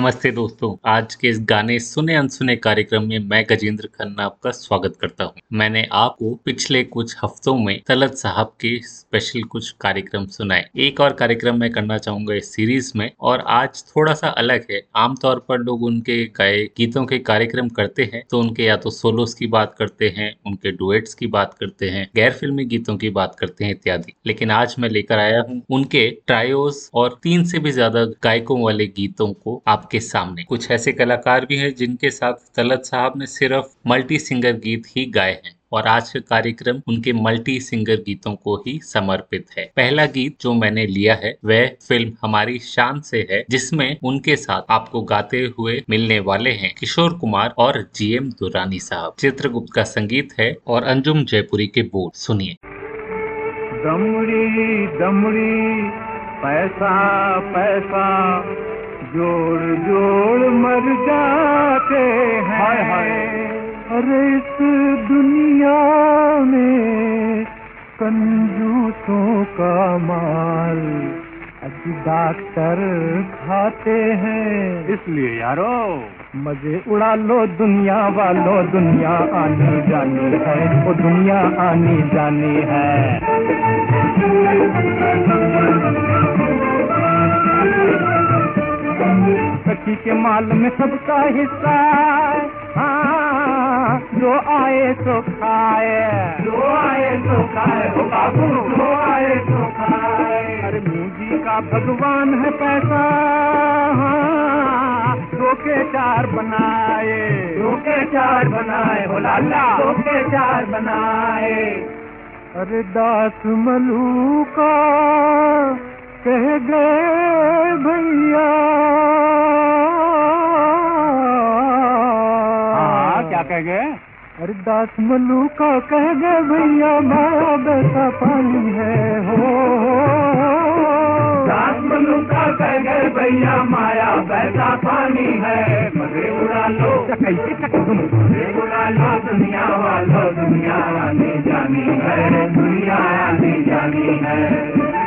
नमस्ते दोस्तों। आज के इस गाने सुने अनसुने कार्यक्रम में मैं गजेंद्र खन्ना आपका स्वागत करता हूँ। मैंने आपको पिछले कुछ हफ्तों में तलत साहब के स्पेशल कुछ कार्यक्रम सुनाए। एक और कार्यक्रम मैं करना चाहूँगा इस सीरीज़ में और आज थोड़ा सा अलग है। आमतौर पर लोग उनके गाए, गीतों के कार्यक्रम करते हैं तो उनके या तो सोलोस की बात करते हैं, उनके डुएट्स की बात करते हैं गैर फिल्मी गीतों की बात करते हैं इत्यादि। लेकिन आज मैं लेकर आया हूँ उनके ट्रायोस और तीन से भी ज़्यादा गायकों वाले गीतों को आप आपके सामने। कुछ ऐसे कलाकार भी हैं जिनके साथ तलत साहब ने सिर्फ़ मल्टी सिंगर गीत ही गाए हैं और आज का कार्यक्रम उनके मल्टी सिंगर गीतों को ही समर्पित है। पहला गीत जो मैंने लिया है, वह फ़िल्म हमारी शान से है, जिसमें उनके साथ आपको गाते हुए मिलने वाले हैं किशोर कुमार और जीएम दुरानी साहब। चित्रगुप्त का संगीत है और अंजुम जयपुरी के बोल। सुनिए। दमड़ी दमड़ी, पैसा पैसा जोड़ जोड़ मर जाते हैं। हाय हाय। अरे इस दुनिया में कंजूसों का माल डॉक्टर खाते हैं। इसलिए यारो मज़े उड़ा लो दुनिया वालों दुनिया आनी जानी है वो दुनिया आनी जानी है। सखी के माल में सबका हिस्सा हाँ। जो आए तो खाए। जो आए तो खाए हो बाबू जो आए तो खाए। अरे मूजी का भगवान है पैसा। हाँ दो के चार बनाए। दो के चार बनाए हो लाला दो के चार बनाए। अरे दास मलू का कह गए भैया। हाँ, क्या कह गए? अरे दास मल्लू का कह गए भैया माया बैसा पानी है हो दास मल्लू का कह गए भैया माया बैसा पानी है। मज़े उड़ा लो कैसे उड़ा लो दुनिया वालो दुनिया आने जानी है। दुनिया आने जानी है।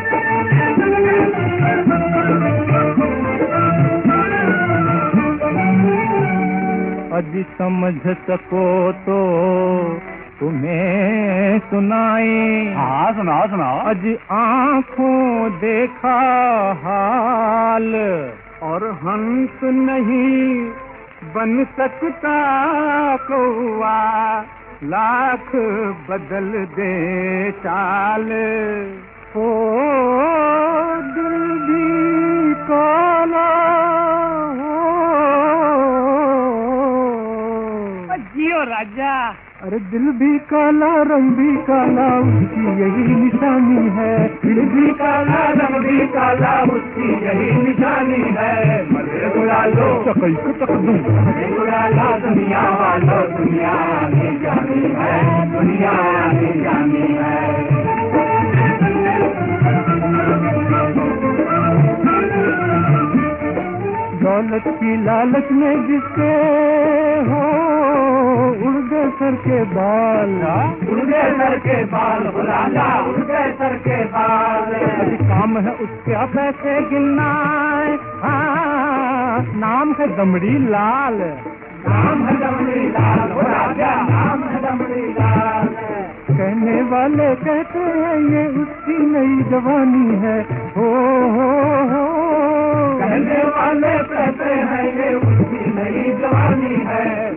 अज समझ सको तो तुम्हें सुनाए। हाँ सुनाओ सुनाओ। अज आँखों देखा हाल। और हंस नहीं बन सकता कौआ लाख बदल दे चाल। राजा। अरे दिल भी काला रंग भी काला उसकी यही निशानी है। दिल भी काला रंग भी काला उसकी यही निशानी है। मज़े उड़ा लो चकई को चक दूँ। मज़े उड़ा लो दुनिया वालो दुनिया आने जानी है। दुनिया आने जानी है। दौलत की लालच में जिसके हो उड़ गए सर के बाल। उड़ गए सर के बाल लाला उड़ गए सर के बाल। काम है उसके पैसे गिनना हाँ नाम है दमड़ी लाल। नाम है दमड़ी लाल हो राजा नाम है दमड़ी लाल। कहने वाले कहते हैं, ये उसकी नई जवानी है। हो हो हो। कहने वाले कहते हैं, ये उसकी नई जवानी है।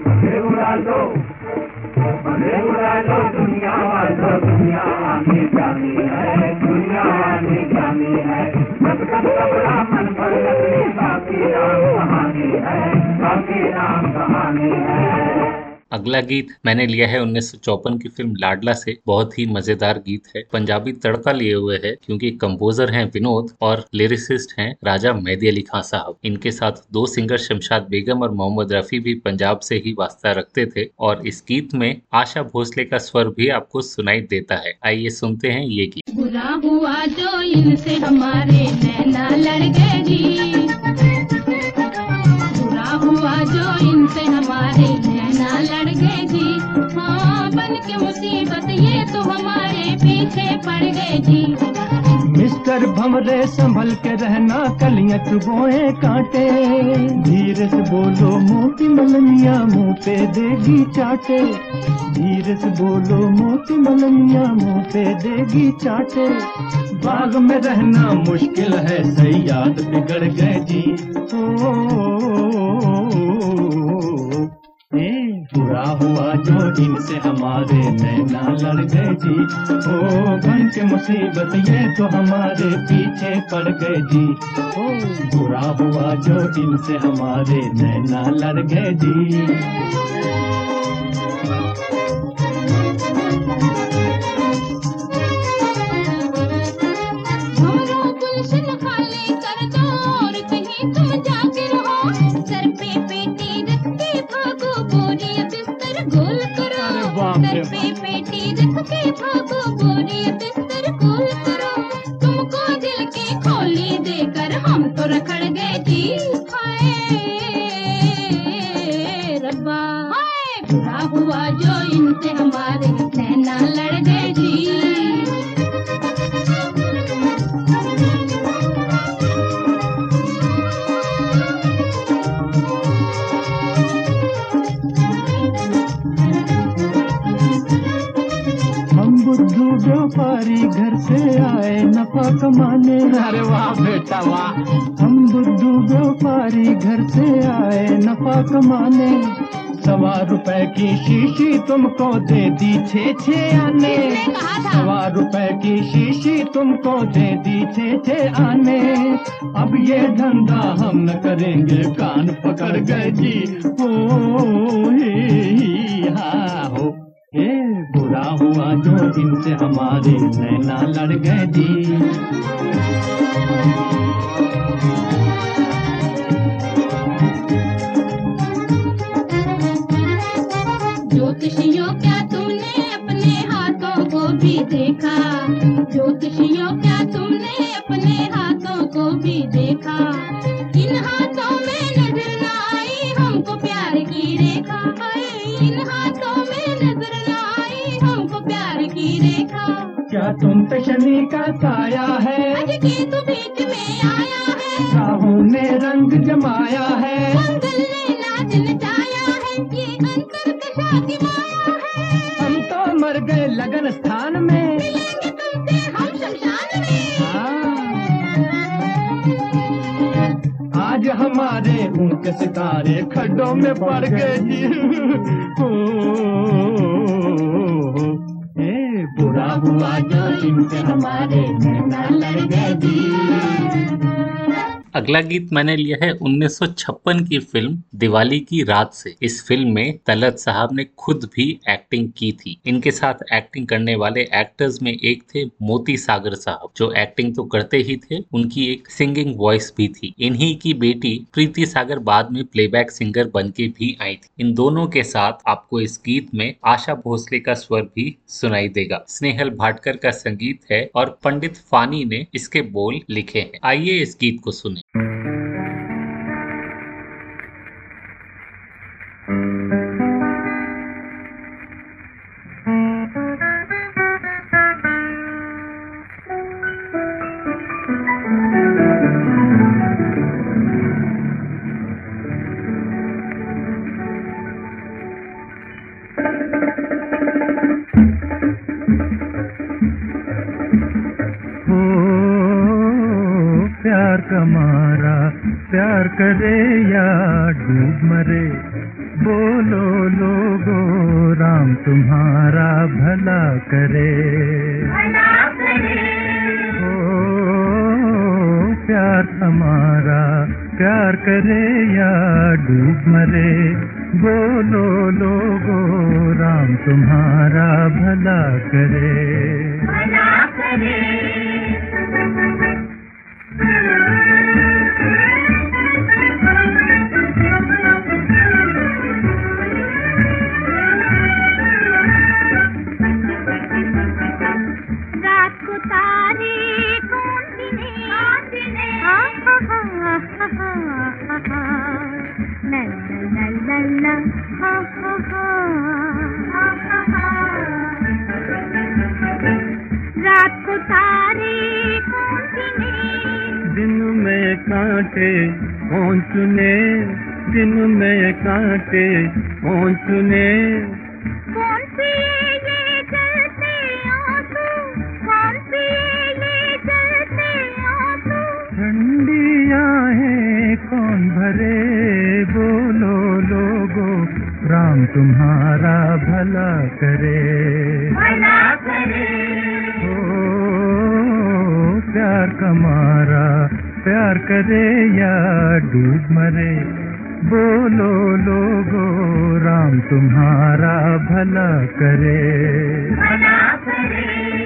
दुनिया वालो दुनिया जानी है। दुनिया जानी है। मन बाकी कहानी है। बाकी राम कहानी है। अगला गीत मैंने लिया है उन्नीस की फ़िल्म लाडला से। बहुत ही मज़ेदार गीत है। पंजाबी तड़का लिए हुए है, क्योंकि कंपोजर हैं विनोद और लिरिसिस्ट हैं राजा मेहदी अली खान साहब। इनके साथ दो सिंगर शमशाद बेगम और मोहम्मद रफी भी पंजाब से ही वास्ता रखते थे और इस गीत में आशा भोसले का स्वर भी आपको सुनाई देता है। आइए सुनते हैं ये गीत। हुआ जो इनसे हमारे हमारे नैना लड़ जी हाँ बन के मुसीबत ये तो हमारे पीछे पड़ गए जी मिस्टर भमरे संभल के रहना कलियाँ चुबोए कांटे धीरे से बोलो मोती मलनिया मुँह पे देगी चाटे धीरे से बोलो मोती मलनिया मुँह पे देगी चाटे बाग में रहना मुश्किल है सही याद बिगड़ गए जी ओ, बुरा हुआ जो दिन इनसे हमारे नैना लड़ गए जी। ओ, बन के मुसीबत, ये तो हमारे पीछे पड़ गए जी। ओ, बुरा हुआ जो दिन इनसे हमारे नैना लड़ गए जी। पेटी रख घर से आए नफा कमाने। सवा रुपए की शीशी तुमको दे दी छे छे आने? सवा रुपए की शीशी तुमको दे दी छे छे आने। अब ये धंधा हम न करेंगे, कान पकड़ गए जी। ओ हो ए बुरा हुआ जो इनसे हमारे नैना लड़ गए जी। देखा। ज्योतिषियों क्या तुमने अपने हाथों को भी देखा। इन हाथों में नज़र न आई हमको प्यार की रेखा। इन हाथों में नज़र न आई हमको प्यार की रेखा। क्या तुम पे शनि का साया है? आज की तो बीच में आया है। राहु ने रंग जमाया है आज उनके सितारे खड्डों में पड़ गए बुरा हुआ जो इनसे हमारे लड़ गए अगला गीत मैंने लिया है 1956 की फ़िल्म दिवाली की रात से। इस फ़िल्म में तलत साहब ने खुद भी एक्टिंग की थी। इनके साथ एक्टिंग करने वाले एक्टर्स में एक थे मोती सागर साहब, जो एक्टिंग तो करते ही थे, उनकी एक सिंगिंग वॉइस भी थी। इन्हीं की बेटी प्रीति सागर बाद में प्लेबैक सिंगर बन के भी आई थी। इन दोनों के साथ आपको इस गीत में आशा भोसले का स्वर भी सुनाई देगा। स्नेहल भाटकर का संगीत है और पंडित फानी ने इसके बोल लिखे हैं। आइए इस गीत को सुने। हो करे या डूब मरे। बोलो लोगो राम तुम्हारा भला करे। हो प्यार हमारा प्यार करे तुम्हारा भला करे। भला करे। ओ प्यार कमारा प्यार करे या डूब मरे। बोलो लोगो राम तुम्हारा भला करे। भला करे।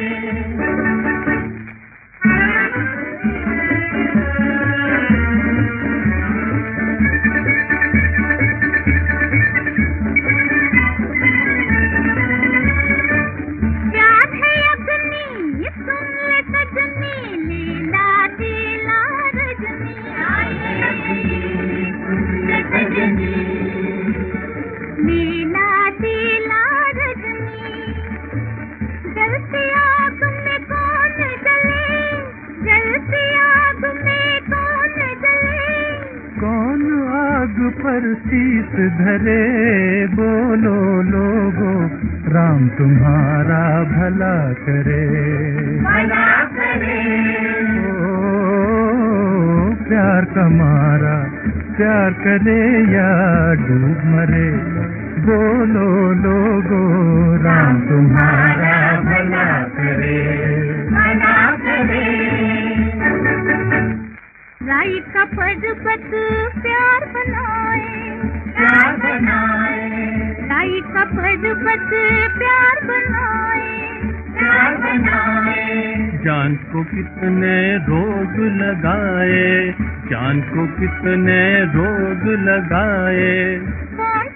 लगाए। जान को कितने रोग लगाए। कौन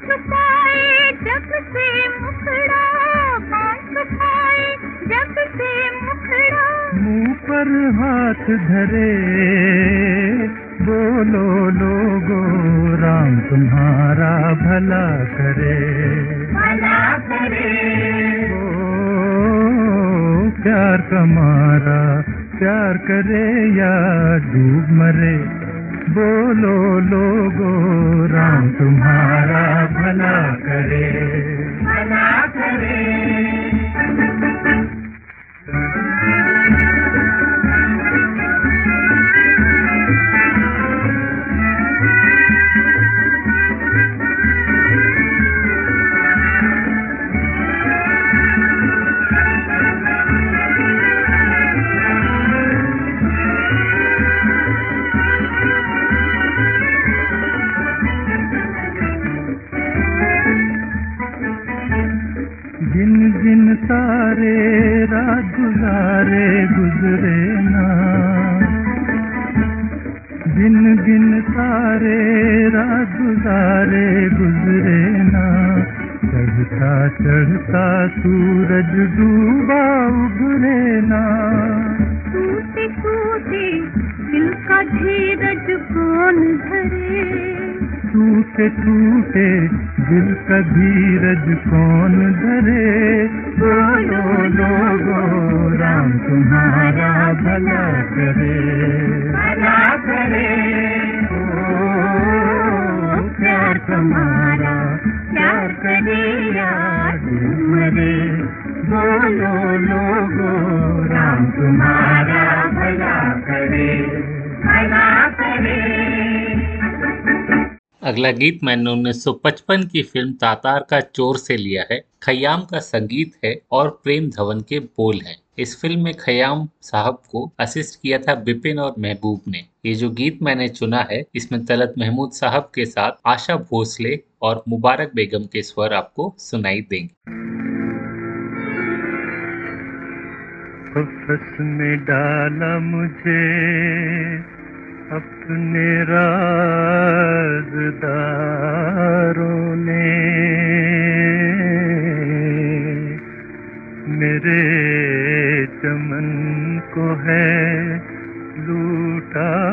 से मुखड़ा कौन से मुखड़ा। मुँह पर हाथ धरे बोलो लोगो राम तुम्हारा भला करे। भला करे। ओ प्यार कमारा प्यार करे या डूब मरे बोलो लोगो राम तुम्हारा भला करे। भला करे। सारे रात गुजारे गुजरे ना। जिन जिन सारे रात गुजारे गुजरे ना। चढ़ता चढ़ता सूरज डूबा उभरे ना। टूटे टूटे दिल का धीरज कौन धरे टूटे टूटे दिल का धीरज कौन धरे? बोलो लोगो, राम तुम्हारा भला करे। भला करे। ओ, प्यार तुम्हारा, प्यार करे यार मरे। बोलो लोगो, राम तुम्हारा भला करे। भला करे। अगला गीत मैंने 1955 की फ़िल्म तातार का चोर से लिया है। खयाम का संगीत है और प्रेम धवन के बोल हैं। इस फ़िल्म में खयाम साहब को असिस्ट किया था बिपिन और महबूब ने। ये जो गीत मैंने चुना है, इसमें तलत महमूद साहब के साथ आशा भोसले और मुबारक बेगम के स्वर आपको सुनाई देंगे। कफस में डाला मुझे अपने राजदारों ने मेरे चमन को है लूटा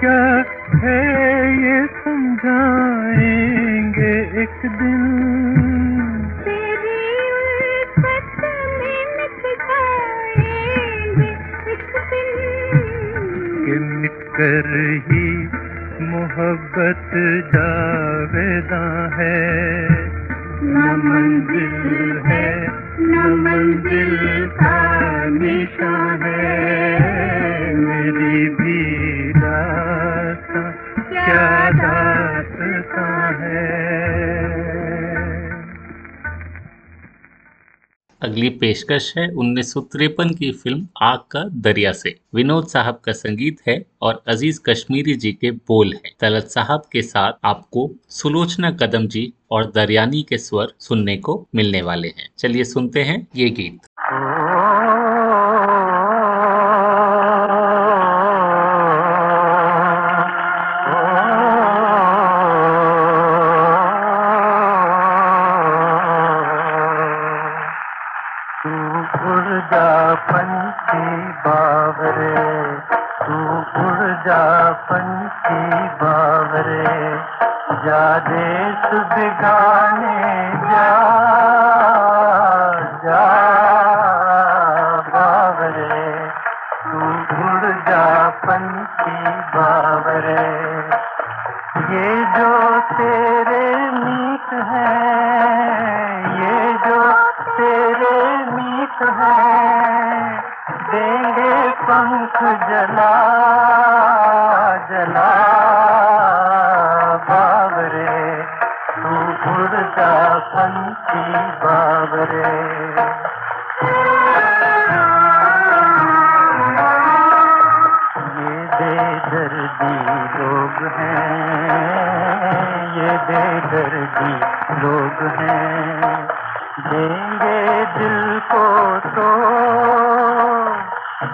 क्या है ये समझाएँगे एक दिन? मिट जाएँगे एक दिन। कि मिटकर ही मोहब्बत जावेदा है। न मंजिल है न मंजिल का निशान है। मेरी भी अगली पेशकश है उन्नीस सौ तिरपन की फ़िल्म आग का दरिया से। विनोद साहब का संगीत है और अज़ीज़ कश्मीरी जी के बोल हैं। तलत साहब के साथ आपको सुलोचना कदम जी और दरियानी के स्वर सुनने को मिलने वाले हैं। चलिए सुनते हैं ये गीत।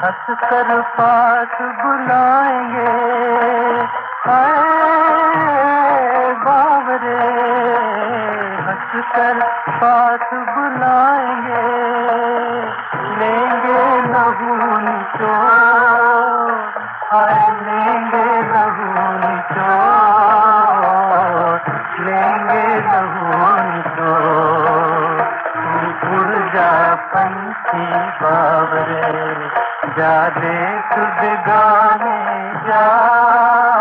हंस कर पास बुलाएँगे। बाबरे हंस कर पास बुलाएँगे। लेंगे लहून चो जा देख बेगाने जा जा।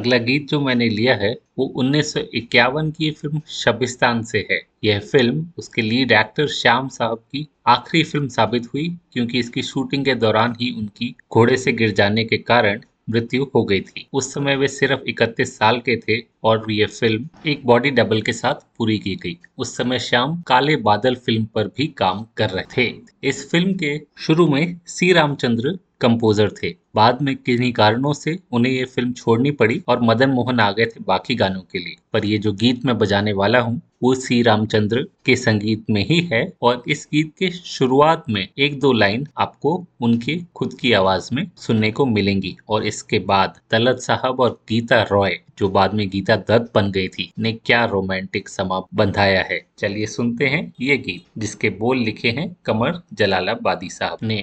अगला गीत जो मैंने लिया है, वो 1951 की फ़िल्म शबिस्तान से है। यह फ़िल्म उसके लीड एक्टर श्याम साहब की आखिरी फ़िल्म साबित हुई, क्योंकि इसकी शूटिंग के दौरान ही उनकी घोड़े से गिर जाने के कारण मृत्यु हो गई थी। उस समय वे सिर्फ़ 31 साल के थे और ये फ़िल्म एक बॉडी डबल के साथ पूरी की गई। उस समय श्याम काले बादल फ़िल्म पर भी काम कर रहे थे। इस फ़िल्म के शुरू में सी रामचंद्र कंपोजर थे। बाद में किन्हीं कारणों से उन्हें ये फ़िल्म छोड़नी पड़ी और मदन मोहन आ गए थे बाकी गानों के लिए। पर ये जो गीत मैं बजाने वाला हूँ, वो सी रामचंद्र के संगीत में ही है और इस गीत के शुरुआत में एक दो लाइन आपको उनके खुद की आवाज़ में सुनने को मिलेंगी और इसके बाद तलत साहब और गीता रॉय, जो बाद में गीता दत्त बन गई थी, ने क्या रोमांटिक समा बंधाया है। चलिए सुनते हैं ये गीत, जिसके बोल लिखे हैं कमर जलालाबादी साहब ने।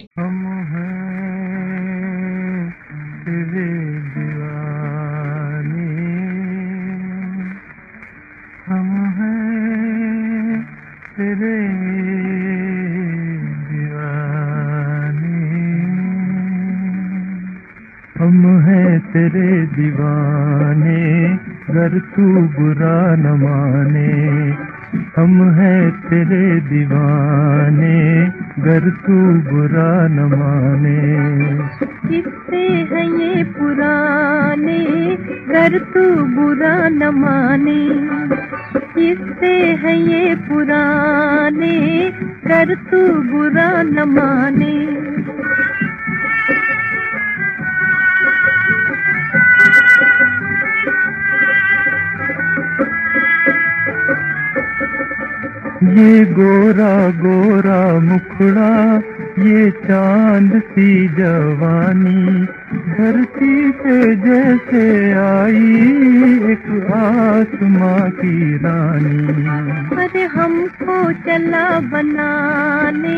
तेरे दीवाने, घर तू बुरा न माने। हम हैं तेरे दीवाने, घर तू बुरा न माने। किससे है ये पुराने, घर तू बुरा न माने। किससे है ये पुराने, घर तू बुरा न माने। ये गोरा गोरा मुखड़ा ये चाँद सी जवानी। धरती पे जैसे आई एक आसमां की रानी। अरे हमको चला बनाने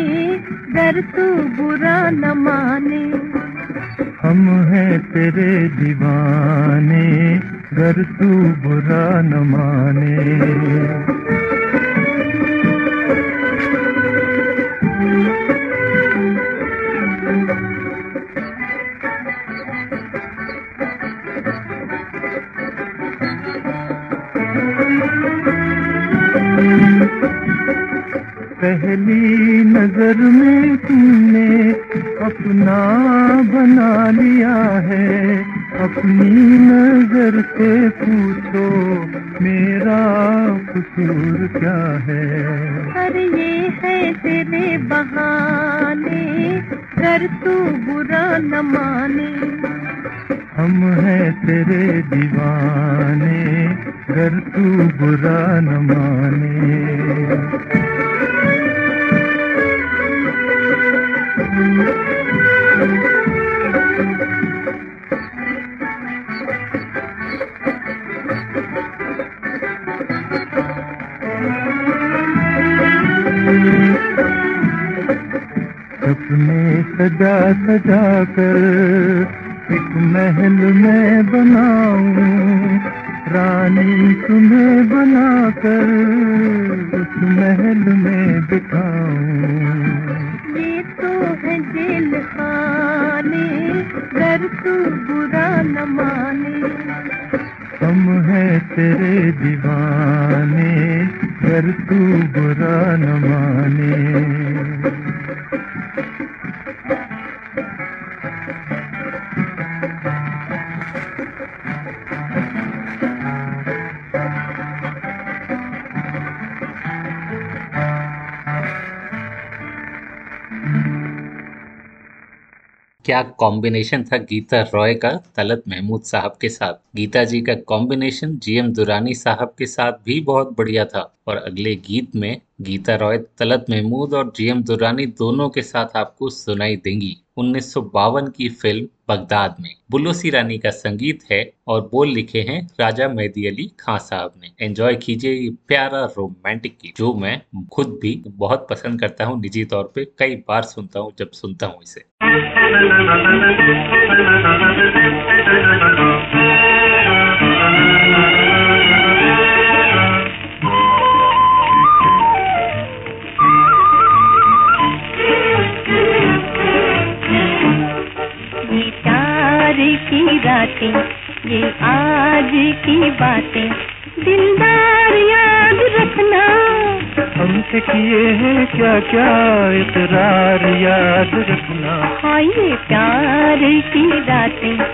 डर तू बुरा न माने। हम हैं तेरे दीवाने घर तू बुरा न माने। पहली नज़र में तुमने कॉम्बिनेशन था गीता रॉय का तलत महमूद साहब के साथ। गीता जी का कॉम्बिनेशन जीएम दुरानी साहब के साथ भी बहुत बढ़िया था। और अगले गीत में गीता रॉय, तलत महमूद और जीएम दुरानी दोनों के साथ आपको सुनाई देंगी। उन्नीस सौ बावन की फ़िल्म बगदाद में। बुल्लू रानी का संगीत है और बोल लिखे हैं राजा मेहदी अली खान साहब ने। एंजॉय कीजिए ये प्यारा रोमांटिक गीत, जो मैं खुद भी बहुत पसंद करता हूँ, निजी तौर पे कई बार सुनता हूँ, जब सुनता हूँ इसे। क्या इतरार याद रखना? ये प्यार की रातें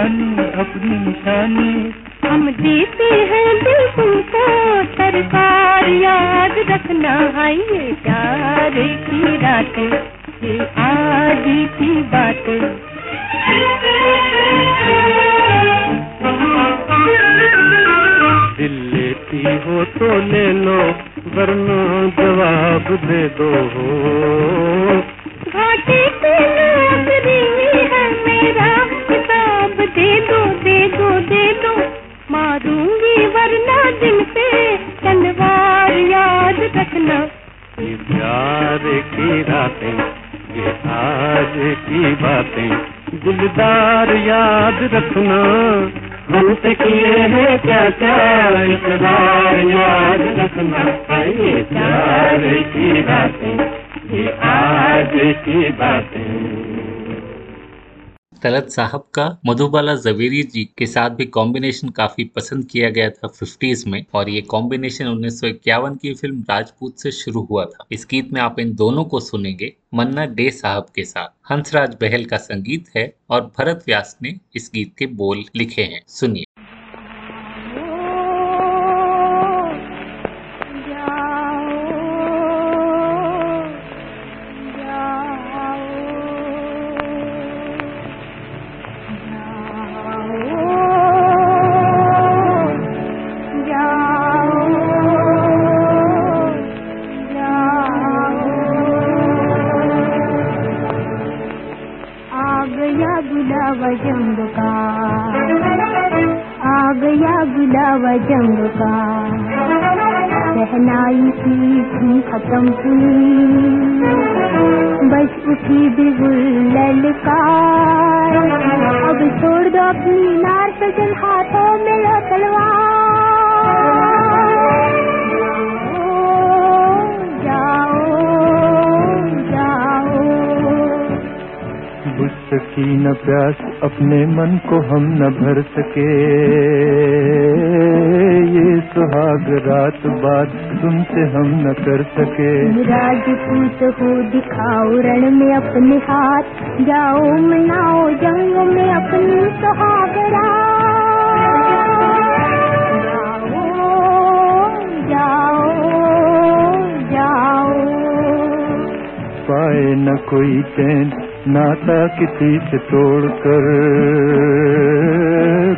निशानी अपनी निशानी। हम देते हैं दिल तुमको सरकार याद रखना है ये प्यार की रातें। ये आज की बातें। दिल लेती हो तो ले लो वरना जवाब दे दो। घाटे पे नौकरी है मेरा। दे दो दे दो दे दो मारूँगी वरना दिल पे तलवार याद रखना। ये प्यार की रातें, ये आज की बातें, गुलदार याद रखना। हमसे किए हैं क्या क्या इकरार याद रखना। ये प्यार की बातें ये आज की बातें। तलत साहब का मधुबाला जवेरी जी के साथ भी कॉम्बिनेशन काफ़ी पसंद किया गया था 50s में, और ये कॉम्बिनेशन उन्नीस सौ इक्यावन की फ़िल्म राजपूत से शुरू हुआ था। इस गीत में आप इन दोनों को सुनेंगे मन्ना डे साहब के साथ। हंसराज बहल का संगीत है, और भरत व्यास ने इस गीत के बोल लिखे हैं। सुनिए। सकी न प्यास अपने मन को हम न भर सके। ये सुहाग रात बात तुमसे हम न कर सके। राजपूत हो दिखाओ रण में अपने हाथ। जाओ मनाओ जंग में अपनी पाए न कोई चैन नाता किसी से तोड़कर।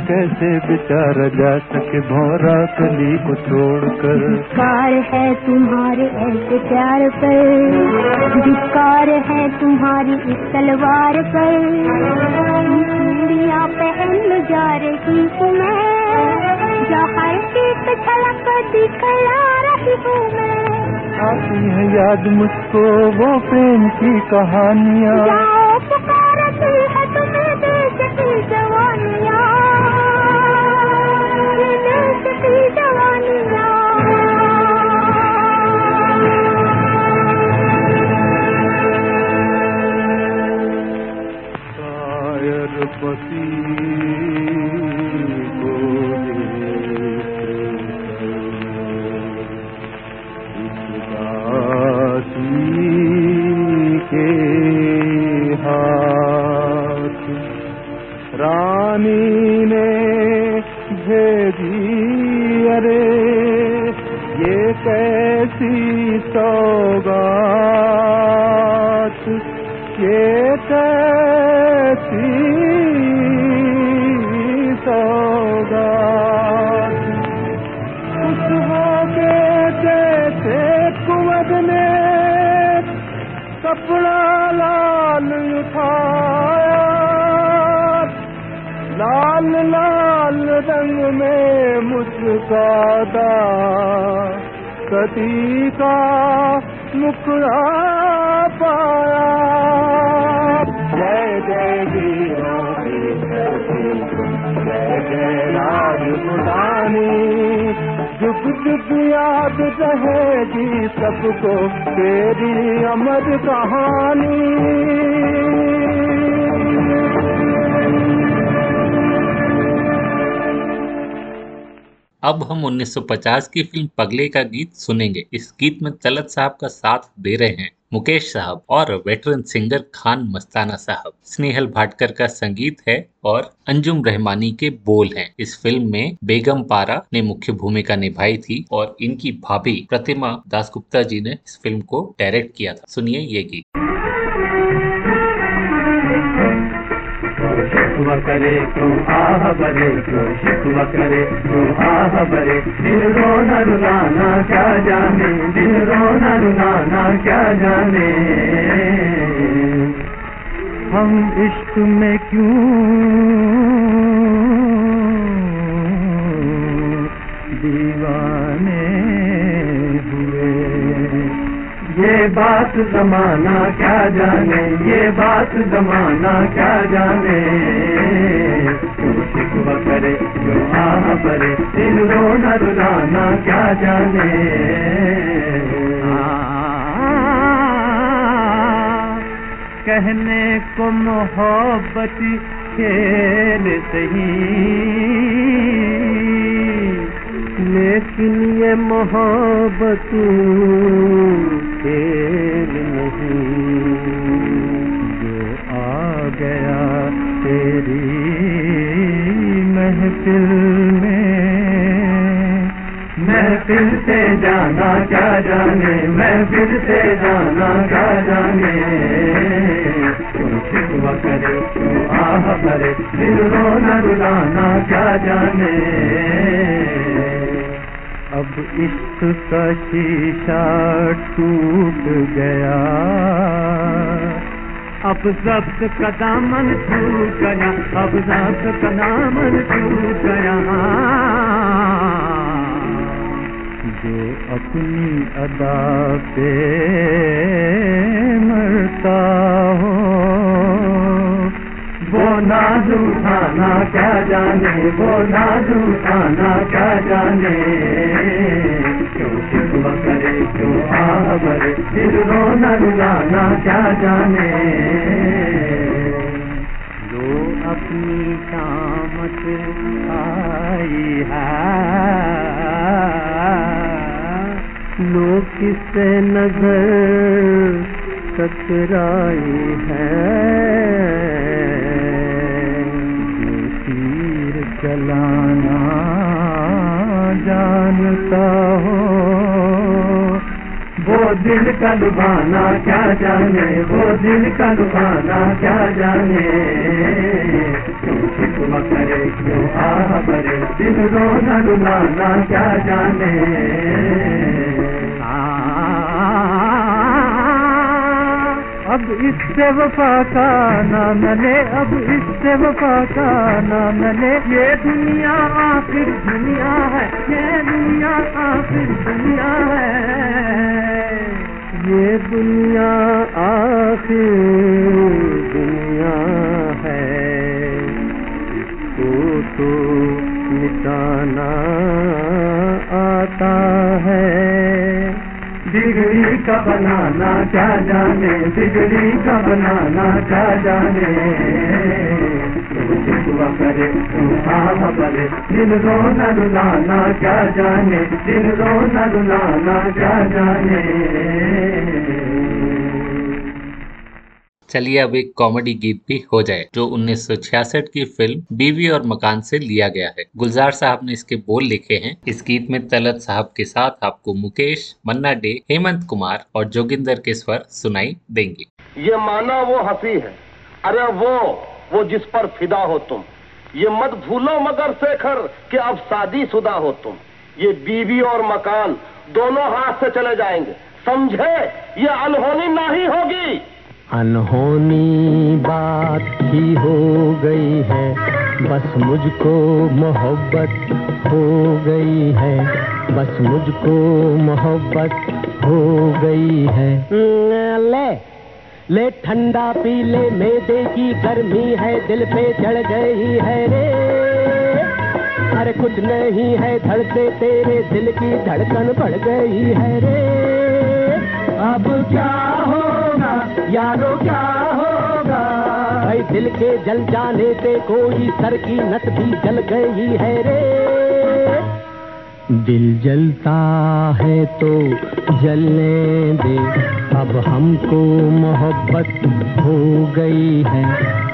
कैसे बेचारा जा सके भौरा कली को छोड़कर धिक्कार है तुम्हारे ऐसे प्यार पर। धिक्कार है तुम्हारी इस तलवार पर। चूड़ियाँ पहन जा रही हूँ मैं। जहर की छलक दिखला रही हूँ मैं। आती है याद मुझको वो प्रेम की कहानियाँ। रानी रंग में मुस्कादा सती का मुखड़ा पाया। जय जय वीरों जुग जुग याद रहेगी सबको तेरी अमर कहानी। अब हम 1950 की फ़िल्म पगले का गीत सुनेंगे। इस गीत में तलत साहब का साथ दे रहे हैं मुकेश साहब और वेटरन सिंगर खान मस्ताना साहब। स्नेहल भाटकर का संगीत है और अंजुम रहमानी के बोल हैं। इस फ़िल्म में बेगम पारा ने मुख्य भूमिका निभाई थी और इनकी भाभी प्रतिमा दासगुप्ता जी ने इस फ़िल्म को डायरेक्ट किया था। सुनिए ये गीत। करे तू आह बरे क्यों शिकवा करे तू आह बरे। दिल रोना रुलाना क्या जाने? दिल रोना रुलाना क्या जाने? हम इश्क में क्यों? दीवाने ये बात जमाना क्या जाने? ये बात जमाना क्या जाने? करे? आह बरे दिल रोना रुलाना क्या जाने? कहने को मोहब्बत खेल सही। लेकिन ये मोहब्बत खेल नहीं। जो आ गया तेरी महफिल में। मैं से जाना क्या जाने, मैं फिर से जाना क्या जाने। करे आह करे, दिल रोना रुलाना क्या जाने। अब इश्क का शीशा टूट गया। अब जब्त का दामन छूट गया, अब जब्त का दामन छूट गया। जो अपनी अदा पे मरता हो वो नाज उठाना क्या जाने, वो नाज उठाना क्या जाने? क्यों शिकवा क्यों आह भरे दिल रोना रुलाना क्या जाने? जो अपनी शामत आई है लोग किससे नज़र टकराई है? चलाना जानता हो। वो दिल का लुभाना क्या जाने, वो दिल का लुभाना क्या जाने। करे क्यों, आह दिल रोना लुभाना क्या जाने। अब इससे वफा का नाम ले, अब इससे वफा का नाम ले। ये दुनिया आखिर दुनिया है, ये दुनिया आखिर दुनिया है। ये दुनिया आखिर दुनिया है। इसको तो मिटाना आता है। बिगड़ी का बनाना क्या जाने, बिगड़ी का बनाना क्या जाने? करे क्यों आह भरे रुलाना क्या जाने, दिल न रुलाना क्या जाने? चलिए अब एक कॉमेडी गीत भी हो जाए, जो 1966 की फ़िल्म बीवी और मकान से लिया गया है। गुलजार साहब ने इसके बोल लिखे हैं। इस गीत में तलत साहब के साथ आपको मुकेश, मन्ना डे, हेमंत कुमार और जोगिंदर के स्वर सुनाई देंगे। ये माना वो हँसी है। अरे वो वो जिस पर फिदा हो तुम। ये मत भूलो मगर शेखर कि अब शादी शुदा हो तुम। ये बीवी और मकान दोनों हाथ से चले जाएँगे। समझे, ये अनहोनी नहीं होगी। अनहोनी बात ही हो गई है, बस मुझको मोहब्बत हो गई है, बस मुझको मोहब्बत हो गई है। ले ले ठंडा पी ले, मैदे की गर्मी है, दिल पे चढ़ गई है रे। अरे कुछ नहीं है धड़के तेरे दिल की धड़कन बढ़ गई है रे। अब क्या होगा यारो, क्या होगा? भाई दिल के जल जाने से कोई सर की नस भी जल गई है रे। दिल जलता है तो जलने दे। अब हमको मोहब्बत हो गई है।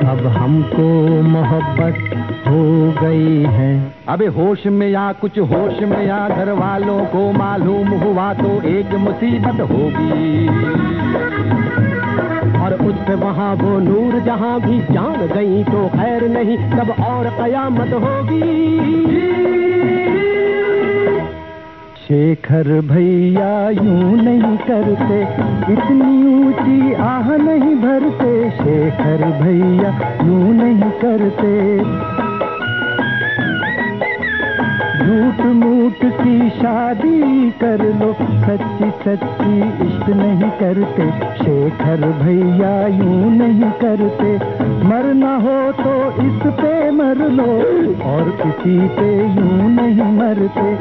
अब हमको मोहब्बत हो गई है। अबे होश में या कुछ होश में या घर वालों को मालूम हुआ तो एक मुसीबत होगी। और उस पे वहाँ वो नूर जहाँ भी जान गई तो खैर नहीं, तब और कयामत होगी। शेखर भैया यूँ नहीं करते, इतनी ऊँची आह नहीं भरते। शेखर भैया यूँ नहीं करते झूठ मूठ की शादी कर लो। सच्ची सच्ची इश्क नहीं करते। शेखर भैया यूँ नहीं करते। मरना हो तो इस पे मर लो और किसी पे यूँ नहीं मरते।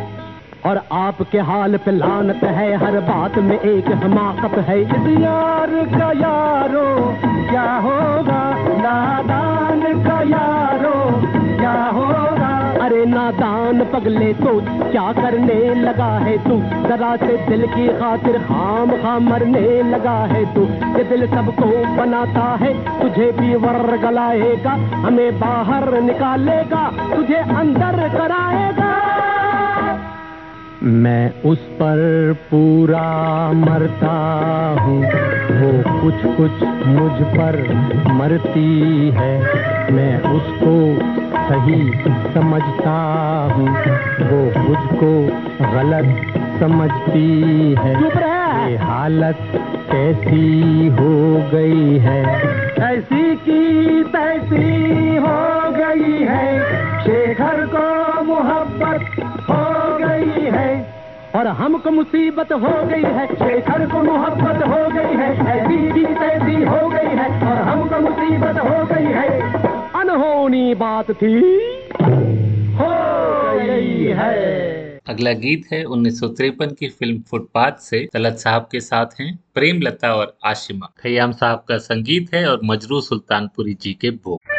और आपके हाल पे लानत है, हर बात में एक हमाकत है। इस यार का यारो, क्या होगा? नादान का यारो, क्या होगा? अरे नादान पगले तो क्या करने लगा है तू? जरा से दिल की खातिर खाम खाम मरने लगा है तू। ये दिल सबको बनाता है, तुझे भी वर गलाएगा, हमें बाहर निकालेगा, तुझे अंदर कराएगा। मैं उस पर पूरा मरता हूँ। वो कुछ कुछ मुझ पर मरती है। मैं उसको सही समझता हूँ। वो मुझको गलत समझती है। ये हालत कैसी हो गई है? ऐसी की तैसी हो गई है। शेखर को मोहब्बत हो गई है। और हमको मुसीबत हो गई है, शेखर को मोहब्बत हो गई है ऐसी की तैसी हो गई है, और हमको मुसीबत हो गई है। अनहोनी बात थी, हो गई है। अगला गीत है उन्नीस सौ तिरपन की फ़िल्म फुटपाथ से तलत साहब के साथ हैं प्रेम लता और आशिमा। खयाम साहब का संगीत है और मजरू सुल्तानपुरी जी के भोग।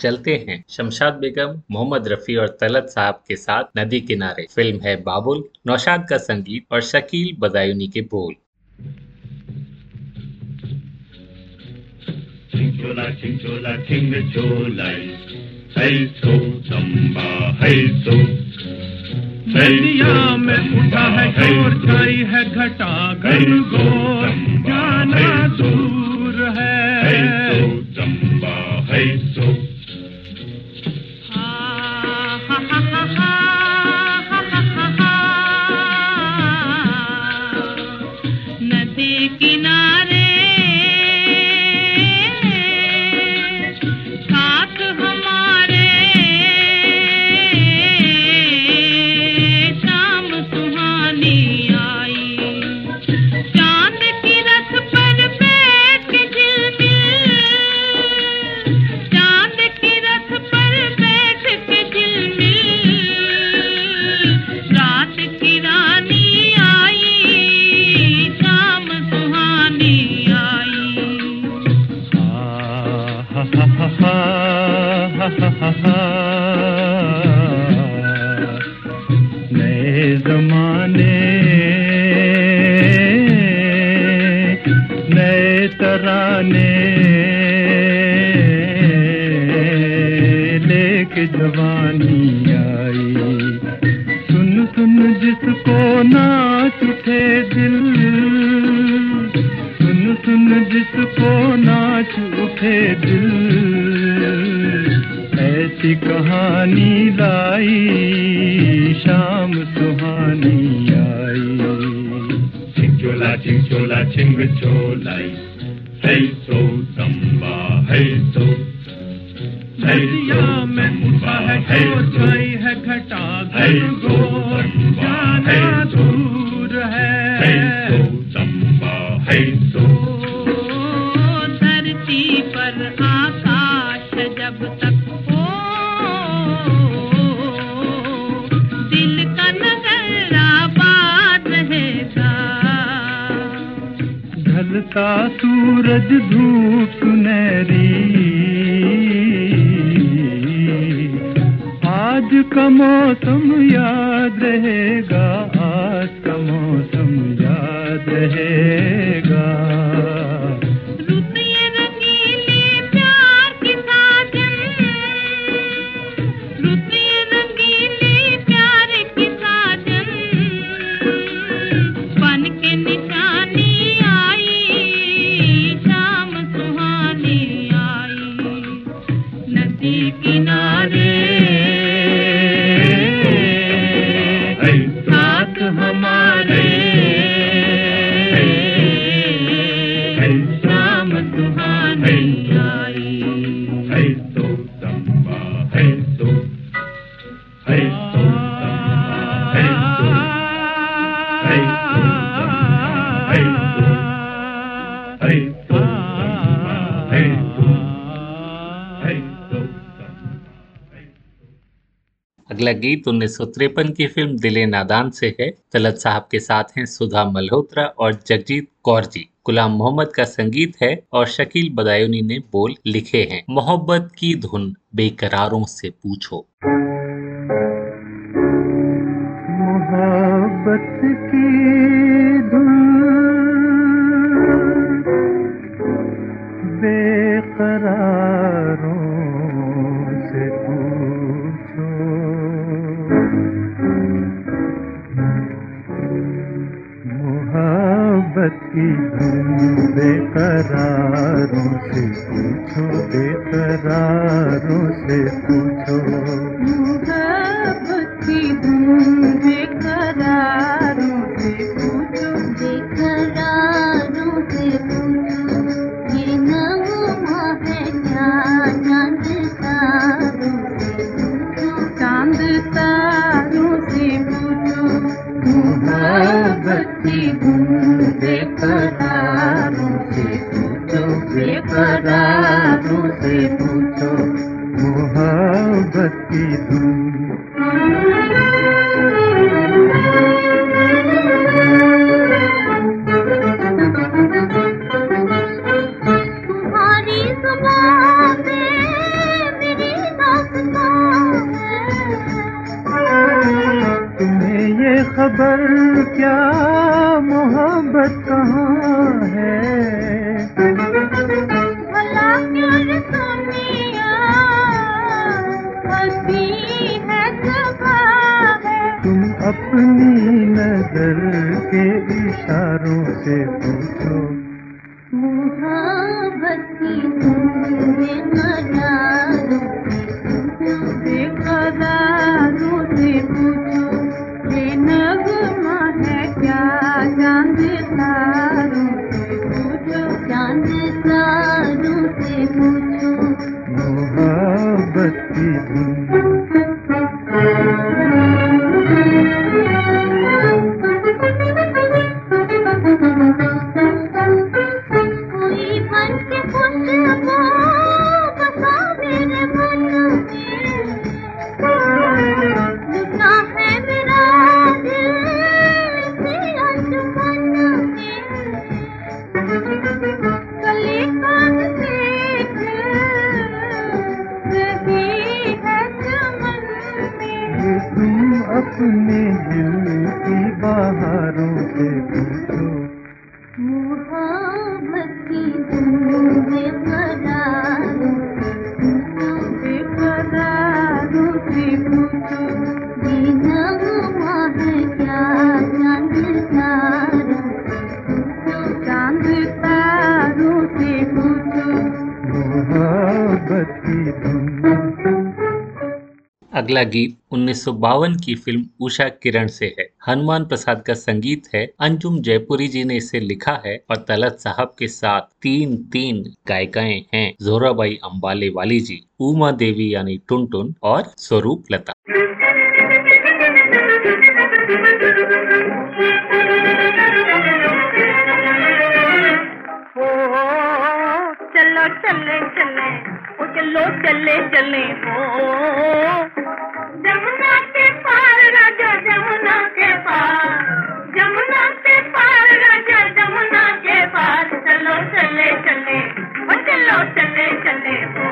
चलते हैं। शमशाद बेगम मोहम्मद रफी और तलत साहब के साथ नदी किनारे। फ़िल्म है बाबुल नौशाद का संगीत और शकील बदायूनी के बोल। so. नदिया में उठा है शोर छाई है घटा घन जाना दूर है। चंबा है सो। जवानी आई। सुन सुन जिसको नाच उठे दिल। सुन सुन जिसको नाच उठे दिल। ऐसी कहानी लाई, शाम सुहानी आई। छिंग चोला छिंग चोला चोलाई। सही सो Hey, गीत उन्नीस की फ़िल्म दिले नादान से है। तलत साहब के साथ हैं सुधा मल्होत्रा और जगजीत कौर जी। गुलाम मोहम्मद का संगीत है और शकील बदायूनी ने बोल लिखे हैं। मोहब्बत की धुन बेकरारों से पूछो। मोहब्बत की की धुन बेकरारों से पूछो बेकरारों से पूछो। अगला गीत उन्नीस सौ बावन की फ़िल्म उषा किरण से है। हनुमान प्रसाद का संगीत है, अंजुम जयपुरी जी ने इसे लिखा है और तलत साहब के साथ तीन तीन गायिकाएँ हैं, जोराबाई अम्बाले वाली जी, उमा देवी यानी टुन और स्वरूप लता। चलो चले ओ चलो चले चले हो जमुना के पार राजा, जमुना के पार। जमुना के पार राजा, जमुना के पार। चलो चले चले ओ चलो चले चले हो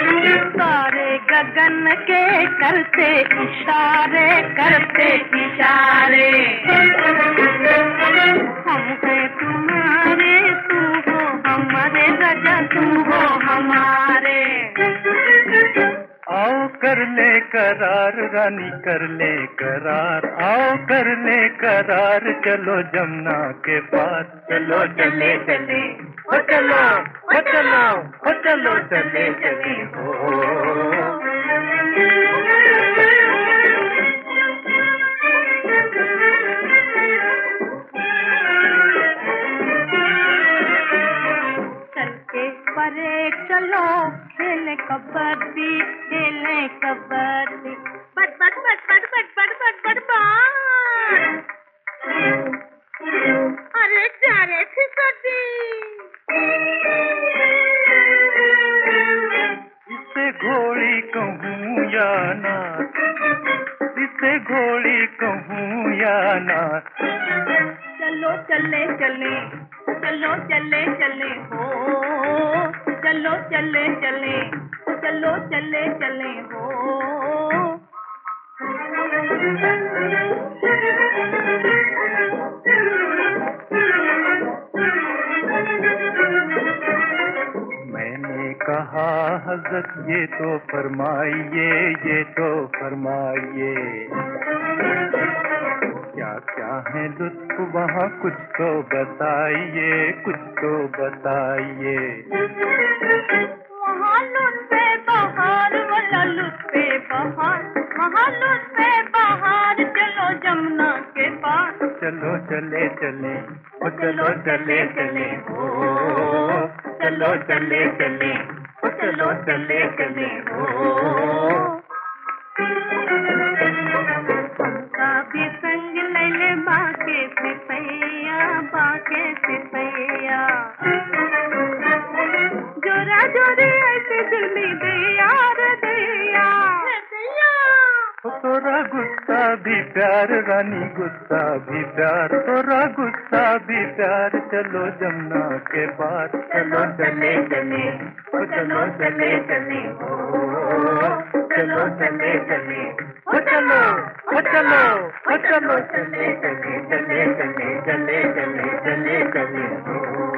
सारे गगन के करते, इशारे करते, इशारे। हम हैं तुम्हारे तू हो हमारे राजा तू हो हमारे। आओ कर ले करार, रानी कर ले करार। आओ कर ले करार, चलो जमुना के पास चलो चले चले ओ चलो ओ चलो ओ चलो चले चले, हो। परे चलो खेले कबड्डी खेले kabaddi. But but but but but but but but but. अरे जा रे फिसड्डी इसे घोड़ी कहूँ या नाथ इसे घोड़ी कहूँ या नाथ चलो चले चले। चलो चले चले। हो चलो, चले चले, चलो, चले चले हो। मैंने कहा, हज़रत, ये तो फरमाइए, ये तो फरमाइए। क्या क्या है लुत्फ वहाँ कुछ तो बताइए कुछ तो बताइए वहाँ लुत्फे बहार वाला लुत्फे बहार वहाँ लुत्फे बहार चलो जमुना के पार चलो चले चले ओ चलो चले चले ओ चलो चले चले ओ चलो चले चले ओ बाके से पैया बाके से पैया। जोरा तोरा गुस्सा भी प्यार, रानी गुस्सा भी प्यार। तोरा गुस्सा भी प्यार, चलो जमुना के पार। चलो चले चले ओ चलो चले चले चलो चले चले चलो चलो चलो चले चले चले चले चले चले चले चले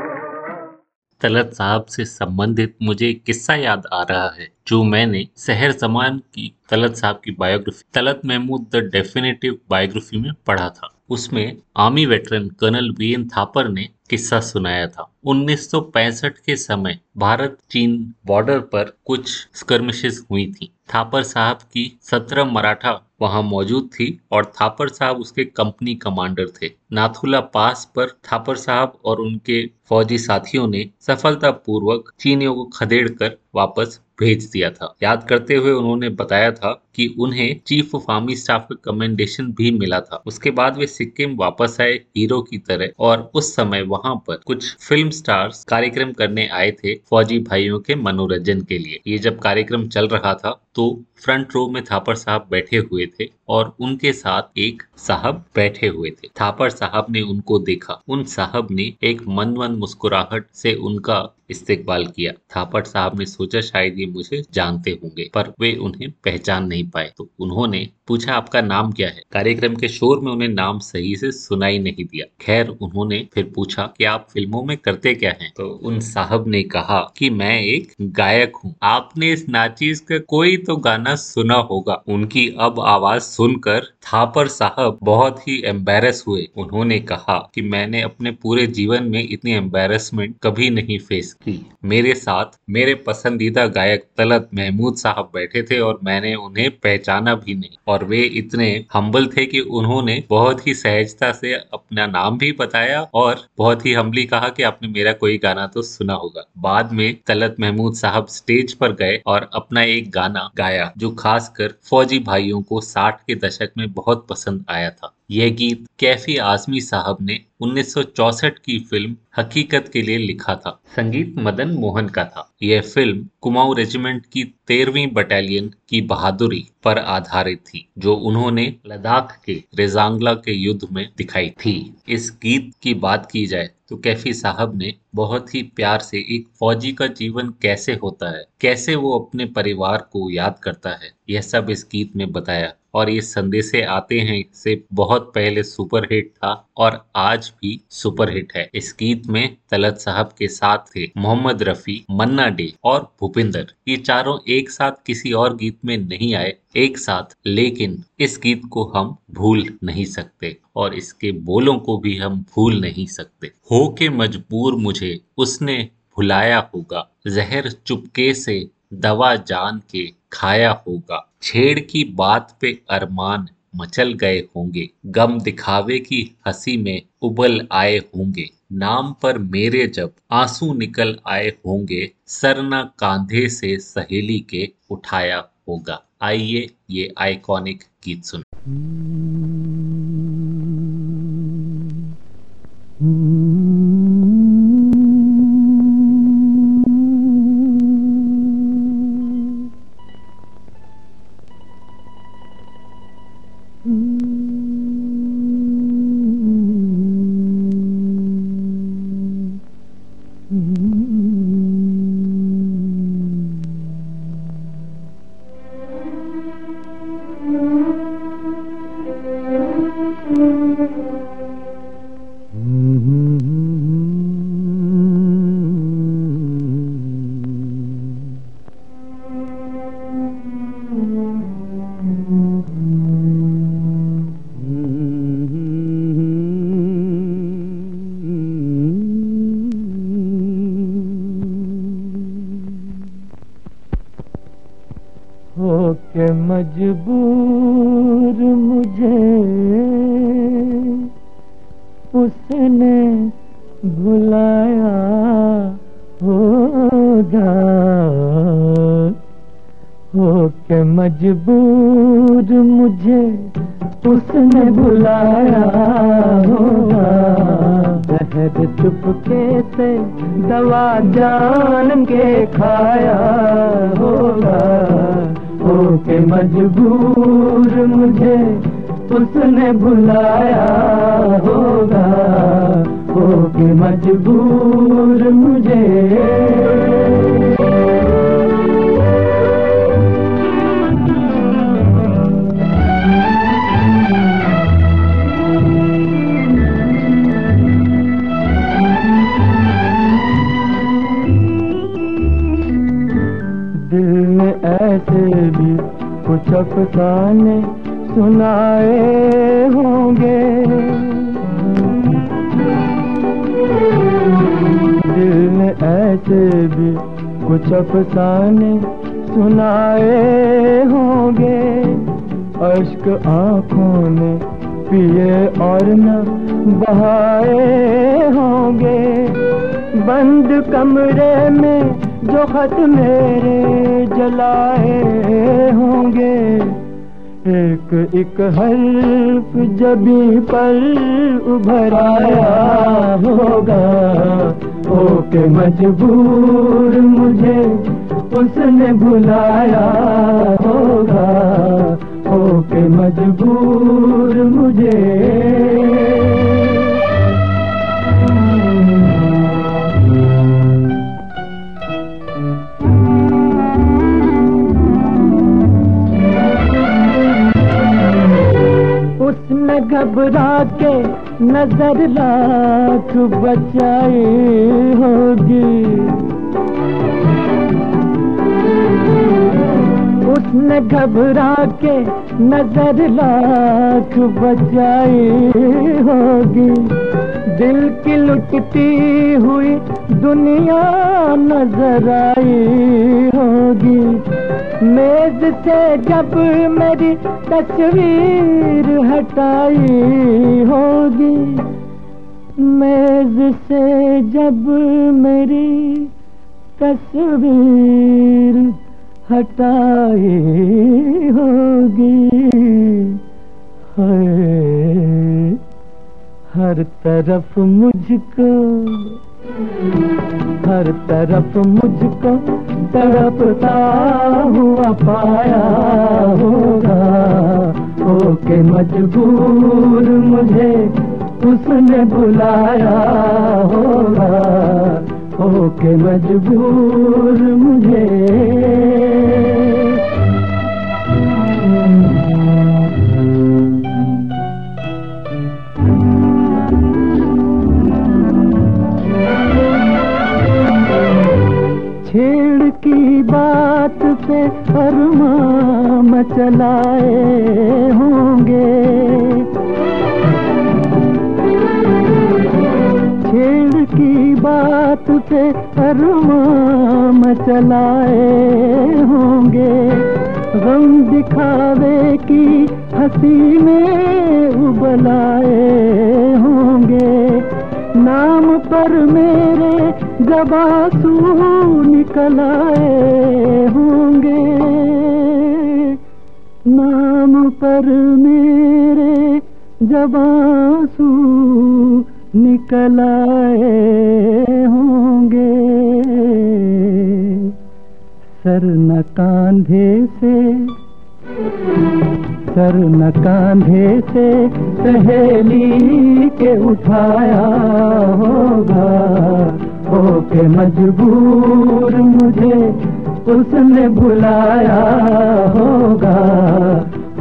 तलत साहब से संबंधित मुझे किस्सा याद आ रहा है, जो मैंने शहर जमान की तलत साहब की biography Talat Mahmood the definitive biography में पढ़ा था। उसमें army veteran colonel V N Thapar ने किस्सा सुनाया था। 1965 के समय भारत चीन बॉर्डर पर कुछ स्कर्मिशेस हुई थी। थापर साहब की 17 मराठा वहाँ मौजूद थी और थापर साहब उसके कंपनी कमांडर थे। नाथुला पास पर थापर साहब और उनके फौजी साथियों ने सफलतापूर्वक चीनियों को खदेड़ कर वापस भेज दिया था। याद करते हुए उन्होंने बताया था कि उन्हें चीफ ऑफ़ आर्मी स्टाफ का कमेंडेशन भी मिला था। उसके बाद वे सिक्किम वापस आए हीरो की तरह और उस समय वहाँ पर कुछ फ़िल्म स्टार्स कार्यक्रम करने आए थे फौजी भाइयों के मनोरंजन के लिए। ये जब कार्यक्रम चल रहा था तो फ्रंट रो में थापर साहब बैठे हुए थे। और उनके साथ एक साहब बैठे हुए थे। थापर साहब ने उनको देखा। उन साहब ने एक मन मन मुस्कुराहट से उनका इस्तेकबाल किया। थापड़ साहब ने सोचा, शायद ये मुझे जानते होंगे, पर वे उन्हें पहचान नहीं पाए। तो उन्होंने पूछा, आपका नाम क्या है? कार्यक्रम के शोर में उन्हें नाम सही से सुनाई नहीं दिया। खैर, उन्होंने फिर पूछा, कि आप फ़िल्मों में करते क्या हैं? तो उन साहब ने कहा कि मैं एक गायक हूँ। आपने इस नाचीज का कोई तो गाना सुना होगा। उनकी अब आवाज़ सुनकर थापर साहब बहुत ही एम्बेरस हुए। उन्होंने कहा कि मैंने अपने पूरे जीवन में इतनी एम्बेरसमेंट कभी नहीं फेस की। मेरे साथ मेरे पसंदीदा गायक तलत महमूद साहब बैठे थे और मैंने उन्हें पहचाना भी नहीं। और वे इतने हम्बल थे कि उन्होंने बहुत ही सहजता से अपना नाम भी बताया और बहुत ही हम्बली कहा कि आपने मेरा कोई गाना तो सुना होगा। बाद में तलत महमूद साहब स्टेज पर गए और अपना एक गाना गाया, जो खासकर फौजी भाइयों को साठ के दशक में बहुत पसंद आया था। यह गीत कैफी आजमी साहब ने 1964 की फ़िल्म हकीकत के लिए लिखा था। संगीत मदन मोहन का था। यह फ़िल्म कुमाऊं रेजिमेंट की तेरहवीं बटालियन की बहादुरी पर आधारित थी, जो उन्होंने लद्दाख के रेजांगला के युद्ध में दिखाई थी। इस गीत की बात की जाए तो कैफी साहब ने बहुत ही प्यार से एक फौजी का जीवन कैसे होता है, कैसे वो अपने परिवार को याद करता है, यह सब इस गीत में बताया। और ये संदेशे आते हैं से बहुत पहले सुपर हिट था और आज भी सुपरहिट है। इस गीत में तलत साहब के साथ थे मोहम्मद रफी, मन्ना डे और भूपिंदर। ये चारों एक साथ किसी और गीत में नहीं आए, एक साथ, लेकिन इस गीत को हम भूल नहीं सकते और इसके बोलों को भी हम भूल नहीं सकते। हो के मजबूर मुझे उसने भुलाया होगा। जहर चुपके से दवा जान के खाया होगा। छेड़ की बात पे अरमान मचल गए होंगे। गम दिखावे की हँसी में उबल आए होंगे। नाम पर मेरे जब आँसू निकल आए होंगे, सरना कांधे से सहेली के उठाया होगा। आइए ये आइकॉनिक गीत सुन। हो मजबूर मुझे। दिल में ऐसे भी कुछ अफसाने सुनाए होंगे। ऐसे भी कुछ अफसाने सुनाए होंगे। अश्क आँखों ने पिए और न बहाए होंगे। बंद कमरे में जो खत मेरे जलाए होंगे। एक एक हल्फ जबी पर उभराया होगा। हो के मजबूर मुझे उसने भुलाया होगा। हो के मजबूर मुझे। घबरा के नज़र लाख बचाई होगी। उसने घबरा के नज़र लाख बचाई होगी। दिल की लुटती हुई दुनिया नज़र आई होगी। मेज से जब मेरी तस्वीर हटाई होगी। मेज से जब मेरी तस्वीर हटाई होगी। है हर तरफ़ मुझको, हर तरफ़ मुझको तड़पता हुआ पाया होगा। ओके मजबूर मुझे उसने बुलाया होगा। ओके मजबूर मुझे। मचलाए होंगे। छेड़ की बात पे अरमां चलाए होंगे। गम दिखावे की हँसी में उबलाए होंगे। नाम पर मेरे जबासू निकलाए होंगे। पर मेरे जबासू निकल आए होंगे। सर न कांधे से, सर न कांधे से सहेली के उठाया होगा। होके मजबूर मुझे उसने बुलाया होगा।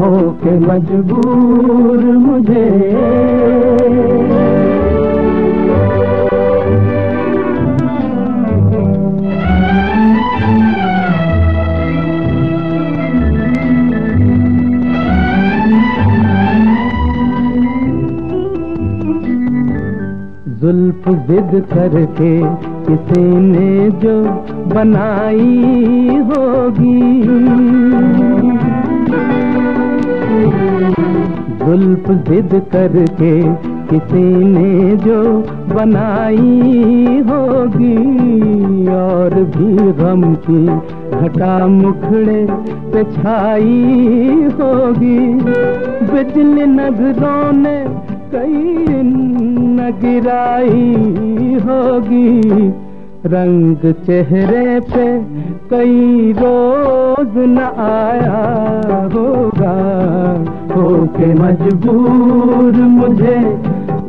होके मजबूर मुझे। जुल्फ जिद करके किसी ने जो बनाई होगी। जुल्फ जिद करके किसी ने जो बनाई होगी, और भी गम की घटा मुखड़े पे छाई होगी। बिजली नज़रों ने कई न गिराई होगी। रंग चेहरे पे कई रोज न आया होगा। होके मजबूर मुझे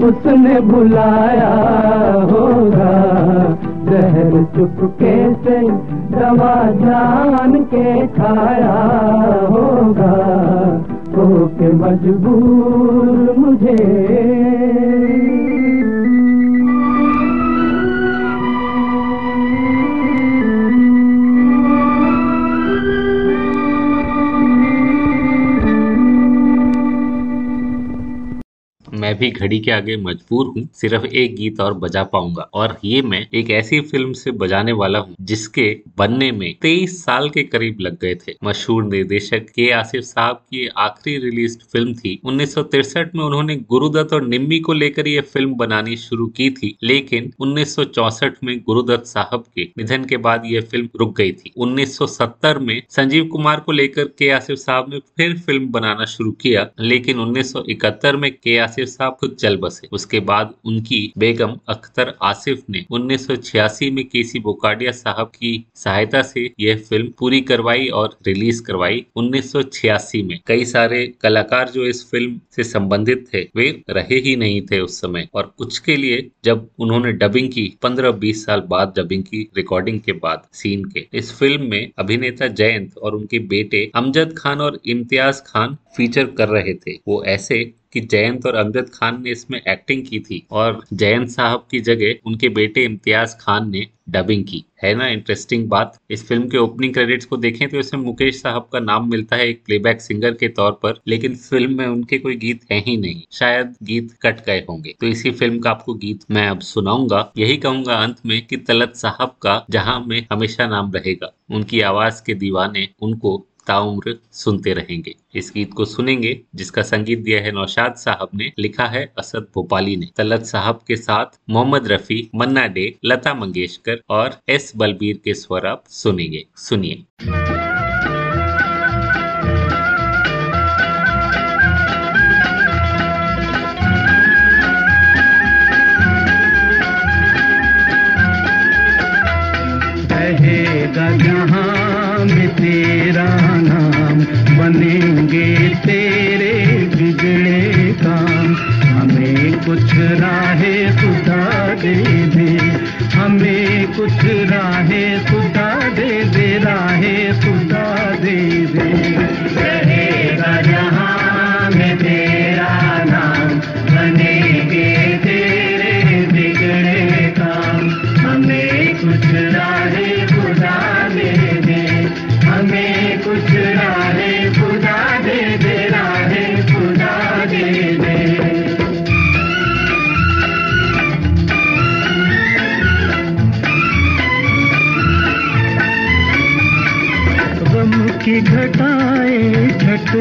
उसने बुलाया होगा। जहर चुपके से दवा जान के खाया होगा। होके मजबूर मुझे मैं भी घड़ी के आगे मजबूर हूँ, सिर्फ़ एक गीत और बजा पाऊँगा। और ये मैं एक ऐसी फ़िल्म से बजाने वाला हूँ, जिसके बनने में तेईस साल के करीब लग गए थे। मशहूर निर्देशक के आसिफ साहब की आखिरी रिलीज़ फ़िल्म थी। उन्नीस में उन्होंने गुरुदत्त और निम्मी को लेकर ये फ़िल्म बनानी शुरू की थी, लेकिन उन्नीस में गुरुदत्त साहब के निधन के बाद ये फ़िल्म रुक गई थी। 1970 में संजीव कुमार को लेकर के आसिफ साहब ने फिर फ़िल्म बनाना शुरू किया, लेकिन 1971 में के आसिफ साहब खुद चल बसे। उसके बाद उनकी बेगम अख्तर आसिफ ने 1986 में केसी बोकाडिया साहब की सहायता से यह फ़िल्म पूरी करवाई और रिलीज़ करवाई। 1986 में कई सारे कलाकार जो इस फ़िल्म से संबंधित थे, वे रहे ही नहीं थे उस समय। और कुछ के लिए जब उन्होंने डबिंग की 15-20 साल बाद डबिंग की रिकॉर्डिंग के बाद सीन के। इस फ़िल्म में अभिनेता जयंत और उनके बेटे अमजद खान और इम्तियाज़ खान फीचर कर रहे थे। वो ऐसे कि जयंत और अमजद खान ने इसमें एक्टिंग की थी और जयंत साहब की जगह उनके बेटे इम्तियाज़ खान ने डबिंग की। है ना? इंटरेस्टिंग बात। इस फ़िल्म के ओपनिंग क्रेडिट्स को देखें तो इसमें मुकेश साहब का नाम मिलता है एक प्लेबैक सिंगर के तौर पर, लेकिन फ़िल्म में उनके कोई गीत है ही नहीं। शायद गीत कट गए होंगे। तो इसी फ़िल्म का आपको गीत मैं अब सुनाऊँगा। यही कहूँगा अंत में कि तलत साहब का जहाँ में हमेशा नाम रहेगा, उनकी आवाज़ के दीवाने उनको ताउम्र सुनते रहेंगे। इस गीत को सुनेंगे, जिसका संगीत दिया है नौशाद साहब ने, लिखा है असद भोपाली ने। तलत साहब के साथ मोहम्मद रफी, मन्ना डे, लता मंगेशकर और एस बलबीर के स्वर आप सुनेंगे। सुनिए। कुछ राहे खुदा दे दे। हमें कुछ राहे खुदा दे दे राहे खुदा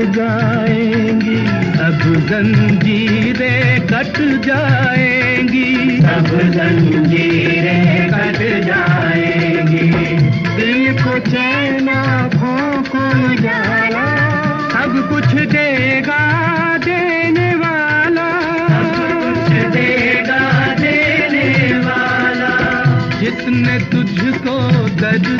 जाएँगी अब जंजीरें कट जाएँगी। अब जंजीरें कट जाएँगी। दिल को चैन को जाला सब कुछ देगा देने वाला। सब कुछ देगा देने वाला। जिसने तुझको दर्द